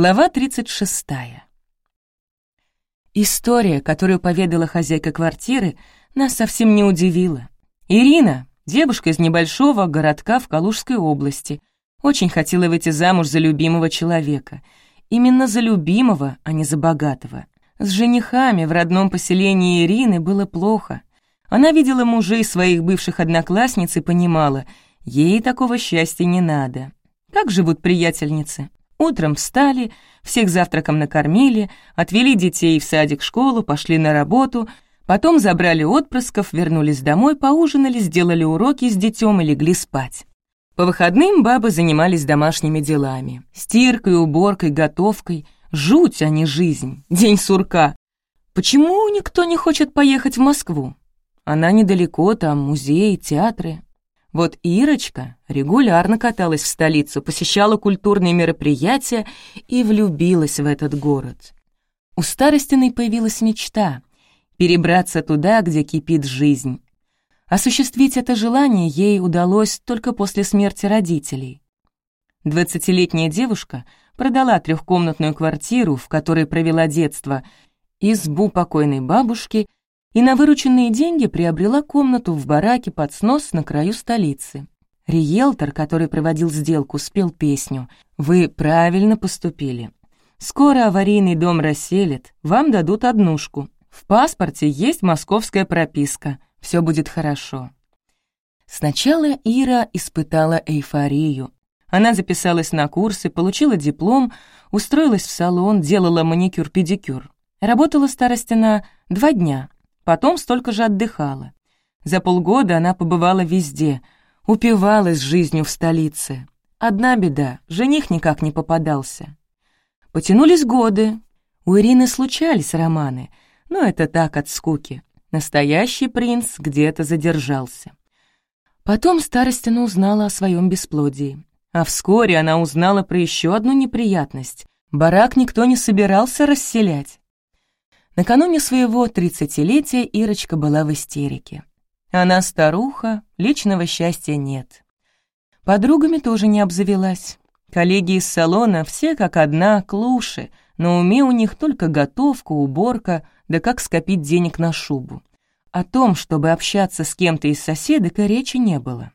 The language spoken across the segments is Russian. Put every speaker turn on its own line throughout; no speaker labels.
Глава 36. История, которую поведала хозяйка квартиры, нас совсем не удивила. Ирина, девушка из небольшого городка в Калужской области, очень хотела выйти замуж за любимого человека. Именно за любимого, а не за богатого. С женихами в родном поселении Ирины было плохо. Она видела мужей своих бывших одноклассниц и понимала, ей такого счастья не надо. Как живут приятельницы? Утром встали, всех завтраком накормили, отвели детей в садик-школу, пошли на работу, потом забрали отпрысков, вернулись домой, поужинали, сделали уроки с детем и легли спать. По выходным бабы занимались домашними делами. Стиркой, уборкой, готовкой. Жуть, а не жизнь. День сурка. Почему никто не хочет поехать в Москву? Она недалеко, там музеи, театры. Вот Ирочка регулярно каталась в столицу, посещала культурные мероприятия и влюбилась в этот город. У Старостиной появилась мечта — перебраться туда, где кипит жизнь. Осуществить это желание ей удалось только после смерти родителей. Двадцатилетняя девушка продала трехкомнатную квартиру, в которой провела детство, избу покойной бабушки и на вырученные деньги приобрела комнату в бараке под снос на краю столицы. Риелтор, который проводил сделку, спел песню «Вы правильно поступили». Скоро аварийный дом расселят, вам дадут однушку. В паспорте есть московская прописка, все будет хорошо. Сначала Ира испытала эйфорию. Она записалась на курсы, получила диплом, устроилась в салон, делала маникюр-педикюр. Работала старостина два дня, потом столько же отдыхала. За полгода она побывала везде, упивалась жизнью в столице. Одна беда — жених никак не попадался. Потянулись годы. У Ирины случались романы, но это так от скуки. Настоящий принц где-то задержался. Потом Старостина узнала о своем бесплодии. А вскоре она узнала про еще одну неприятность. Барак никто не собирался расселять. Накануне своего тридцатилетия Ирочка была в истерике. Она старуха, личного счастья нет. Подругами тоже не обзавелась. Коллеги из салона все как одна, клуши, на уме у них только готовка, уборка, да как скопить денег на шубу. О том, чтобы общаться с кем-то из соседок, и речи не было.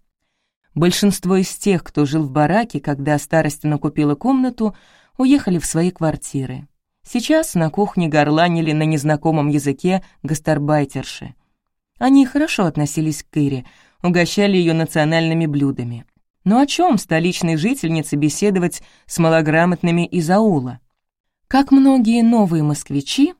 Большинство из тех, кто жил в бараке, когда старостина купила комнату, уехали в свои квартиры. Сейчас на кухне горланили на незнакомом языке гастарбайтерши. Они хорошо относились к Ире, угощали ее национальными блюдами. Но о чем столичной жительнице беседовать с малограмотными из аула? Как многие новые москвичи,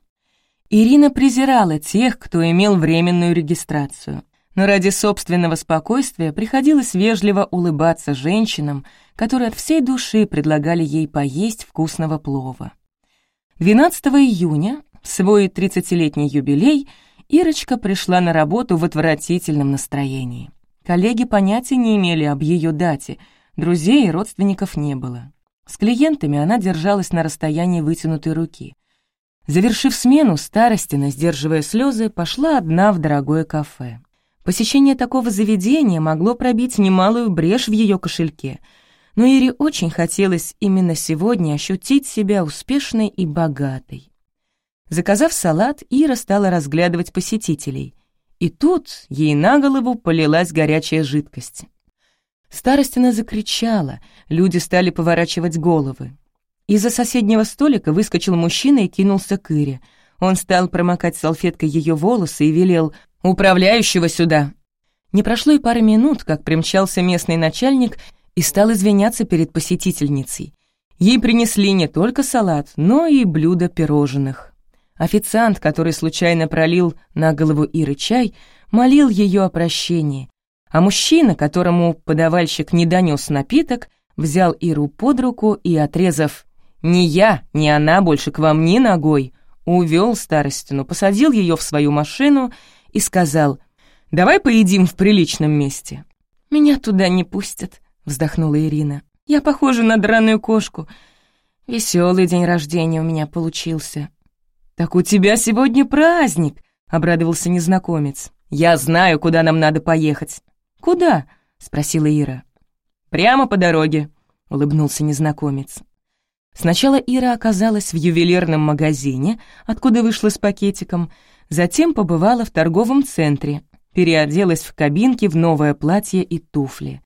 Ирина презирала тех, кто имел временную регистрацию. Но ради собственного спокойствия приходилось вежливо улыбаться женщинам, которые от всей души предлагали ей поесть вкусного плова. 12 июня, свой 30-летний юбилей, Ирочка пришла на работу в отвратительном настроении. Коллеги понятия не имели об ее дате, друзей и родственников не было. С клиентами она держалась на расстоянии вытянутой руки. Завершив смену, Старостина, сдерживая слезы, пошла одна в дорогое кафе. Посещение такого заведения могло пробить немалую брешь в ее кошельке — но Ире очень хотелось именно сегодня ощутить себя успешной и богатой. Заказав салат, Ира стала разглядывать посетителей. И тут ей на голову полилась горячая жидкость. Старостина закричала, люди стали поворачивать головы. Из-за соседнего столика выскочил мужчина и кинулся к Ире. Он стал промокать салфеткой ее волосы и велел «Управляющего сюда!». Не прошло и пары минут, как примчался местный начальник и стал извиняться перед посетительницей. Ей принесли не только салат, но и блюдо пирожных. Официант, который случайно пролил на голову Иры чай, молил ее о прощении, а мужчина, которому подавальщик не донес напиток, взял Иру под руку и, отрезав «Ни я, ни она больше к вам ни ногой», увел старостину, посадил ее в свою машину и сказал «Давай поедим в приличном месте». «Меня туда не пустят», — вздохнула Ирина. «Я похожа на драную кошку. Веселый день рождения у меня получился». «Так у тебя сегодня праздник», — обрадовался незнакомец. «Я знаю, куда нам надо поехать». «Куда?» — спросила Ира. «Прямо по дороге», — улыбнулся незнакомец. Сначала Ира оказалась в ювелирном магазине, откуда вышла с пакетиком, затем побывала в торговом центре, переоделась в кабинке в новое платье и туфли.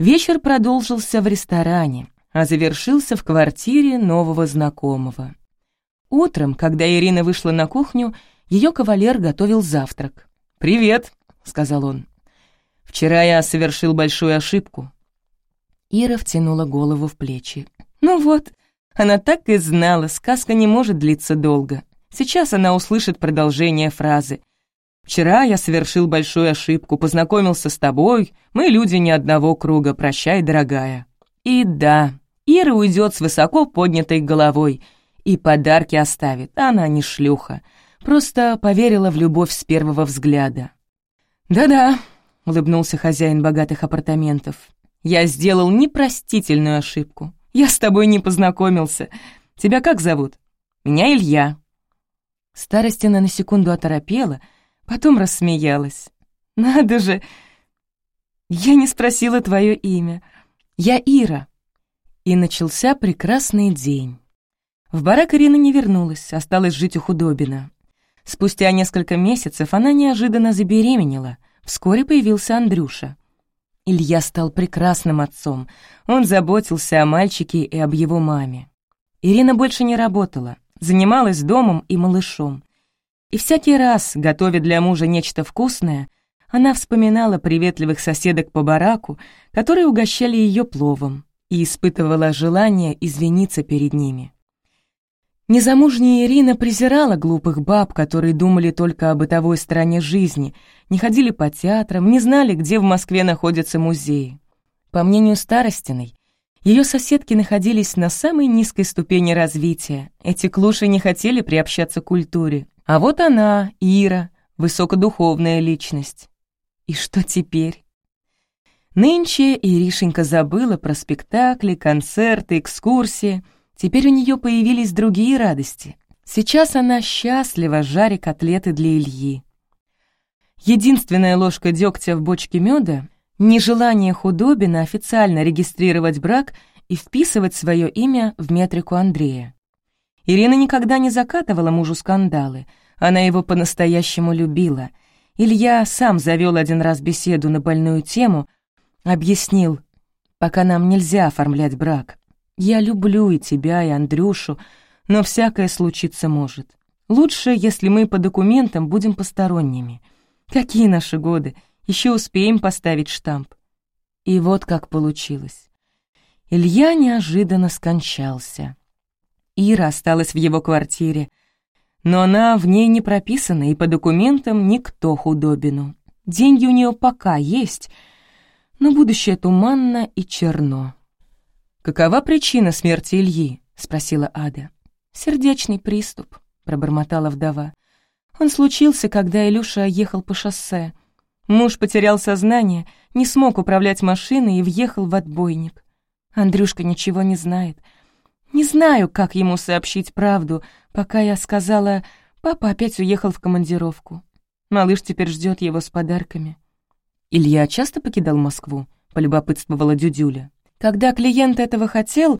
Вечер продолжился в ресторане, а завершился в квартире нового знакомого. Утром, когда Ирина вышла на кухню, ее кавалер готовил завтрак. «Привет», — сказал он. «Вчера я совершил большую ошибку». Ира втянула голову в плечи. «Ну вот, она так и знала, сказка не может длиться долго. Сейчас она услышит продолжение фразы. «Вчера я совершил большую ошибку, познакомился с тобой, мы люди не одного круга, прощай, дорогая». И да, Ира уйдет с высоко поднятой головой и подарки оставит, она не шлюха, просто поверила в любовь с первого взгляда. «Да-да», — улыбнулся хозяин богатых апартаментов, «я сделал непростительную ошибку. Я с тобой не познакомился. Тебя как зовут?» «Меня Илья». Старостина на секунду оторопела, потом рассмеялась. «Надо же! Я не спросила твое имя. Я Ира». И начался прекрасный день. В барак Ирина не вернулась, осталась жить у Худобина. Спустя несколько месяцев она неожиданно забеременела. Вскоре появился Андрюша. Илья стал прекрасным отцом. Он заботился о мальчике и об его маме. Ирина больше не работала, занималась домом и малышом. И всякий раз, готовя для мужа нечто вкусное, она вспоминала приветливых соседок по бараку, которые угощали ее пловом, и испытывала желание извиниться перед ними. Незамужняя Ирина презирала глупых баб, которые думали только о бытовой стороне жизни, не ходили по театрам, не знали, где в Москве находятся музеи. По мнению Старостиной, ее соседки находились на самой низкой ступени развития. Эти клуши не хотели приобщаться к культуре. А вот она, Ира, высокодуховная личность. И что теперь? Нынче Иришенька забыла про спектакли, концерты, экскурсии — Теперь у нее появились другие радости. Сейчас она счастлива, жаря котлеты для Ильи. Единственная ложка дегтя в бочке меда — нежелание худобина официально регистрировать брак и вписывать свое имя в метрику Андрея. Ирина никогда не закатывала мужу скандалы, она его по-настоящему любила. Илья сам завел один раз беседу на больную тему, объяснил, пока нам нельзя оформлять брак. Я люблю и тебя, и Андрюшу, но всякое случиться может. Лучше, если мы по документам будем посторонними. Какие наши годы? Еще успеем поставить штамп. И вот как получилось. Илья неожиданно скончался. Ира осталась в его квартире, но она в ней не прописана, и по документам никто худобину. Деньги у нее пока есть, но будущее туманно и черно. «Какова причина смерти Ильи?» — спросила Ада. «Сердечный приступ», — пробормотала вдова. «Он случился, когда Илюша ехал по шоссе. Муж потерял сознание, не смог управлять машиной и въехал в отбойник. Андрюшка ничего не знает. Не знаю, как ему сообщить правду, пока я сказала, папа опять уехал в командировку. Малыш теперь ждет его с подарками». «Илья часто покидал Москву?» — полюбопытствовала Дюдюля. Когда клиент этого хотел,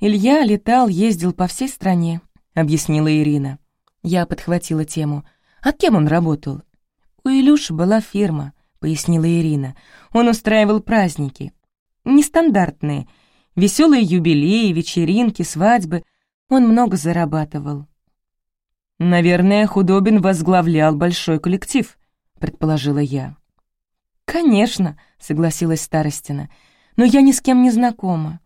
Илья летал, ездил по всей стране, объяснила Ирина. Я подхватила тему. А кем он работал? У Илюши была фирма, пояснила Ирина. Он устраивал праздники. Нестандартные. Веселые юбилеи, вечеринки, свадьбы. Он много зарабатывал. «Наверное, Худобин возглавлял большой коллектив», — предположила я. «Конечно», — согласилась Старостина но я ни с кем не знакома.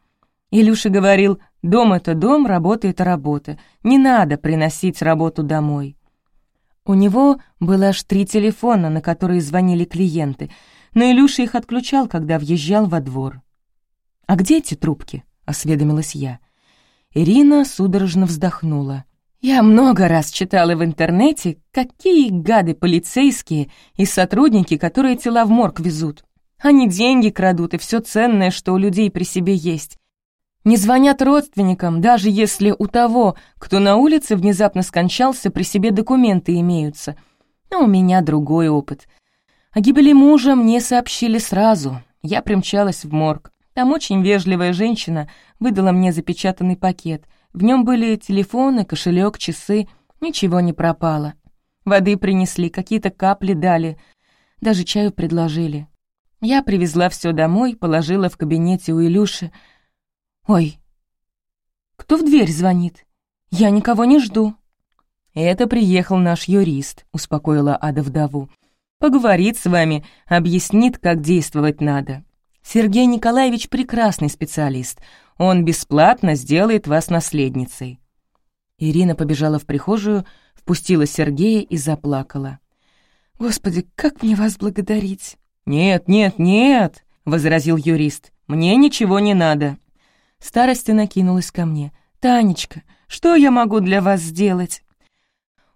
Илюша говорил, дом — это дом, работа — это работа, не надо приносить работу домой. У него было аж три телефона, на которые звонили клиенты, но Илюша их отключал, когда въезжал во двор. «А где эти трубки?» — осведомилась я. Ирина судорожно вздохнула. «Я много раз читала в интернете, какие гады полицейские и сотрудники, которые тела в морг везут. Они деньги крадут и все ценное, что у людей при себе есть. Не звонят родственникам, даже если у того, кто на улице внезапно скончался, при себе документы имеются. Но у меня другой опыт. О гибели мужа мне сообщили сразу. Я примчалась в морг. Там очень вежливая женщина выдала мне запечатанный пакет. В нем были телефоны, кошелек, часы, ничего не пропало. Воды принесли, какие-то капли дали, даже чаю предложили. Я привезла все домой, положила в кабинете у Илюши. Ой, кто в дверь звонит? Я никого не жду. Это приехал наш юрист, успокоила Ада вдову. Поговорит с вами, объяснит, как действовать надо. Сергей Николаевич прекрасный специалист. Он бесплатно сделает вас наследницей. Ирина побежала в прихожую, впустила Сергея и заплакала. «Господи, как мне вас благодарить?» «Нет, нет, нет!» — возразил юрист. «Мне ничего не надо». Старостя накинулась ко мне. «Танечка, что я могу для вас сделать?»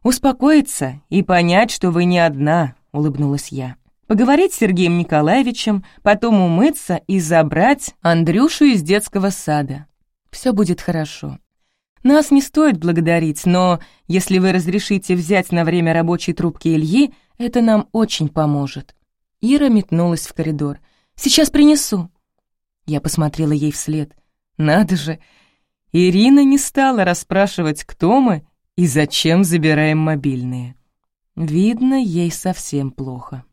«Успокоиться и понять, что вы не одна», — улыбнулась я. «Поговорить с Сергеем Николаевичем, потом умыться и забрать Андрюшу из детского сада. Все будет хорошо. Нас не стоит благодарить, но если вы разрешите взять на время рабочей трубки Ильи, это нам очень поможет». Ира метнулась в коридор. «Сейчас принесу». Я посмотрела ей вслед. «Надо же!» Ирина не стала расспрашивать, кто мы и зачем забираем мобильные. Видно, ей совсем плохо.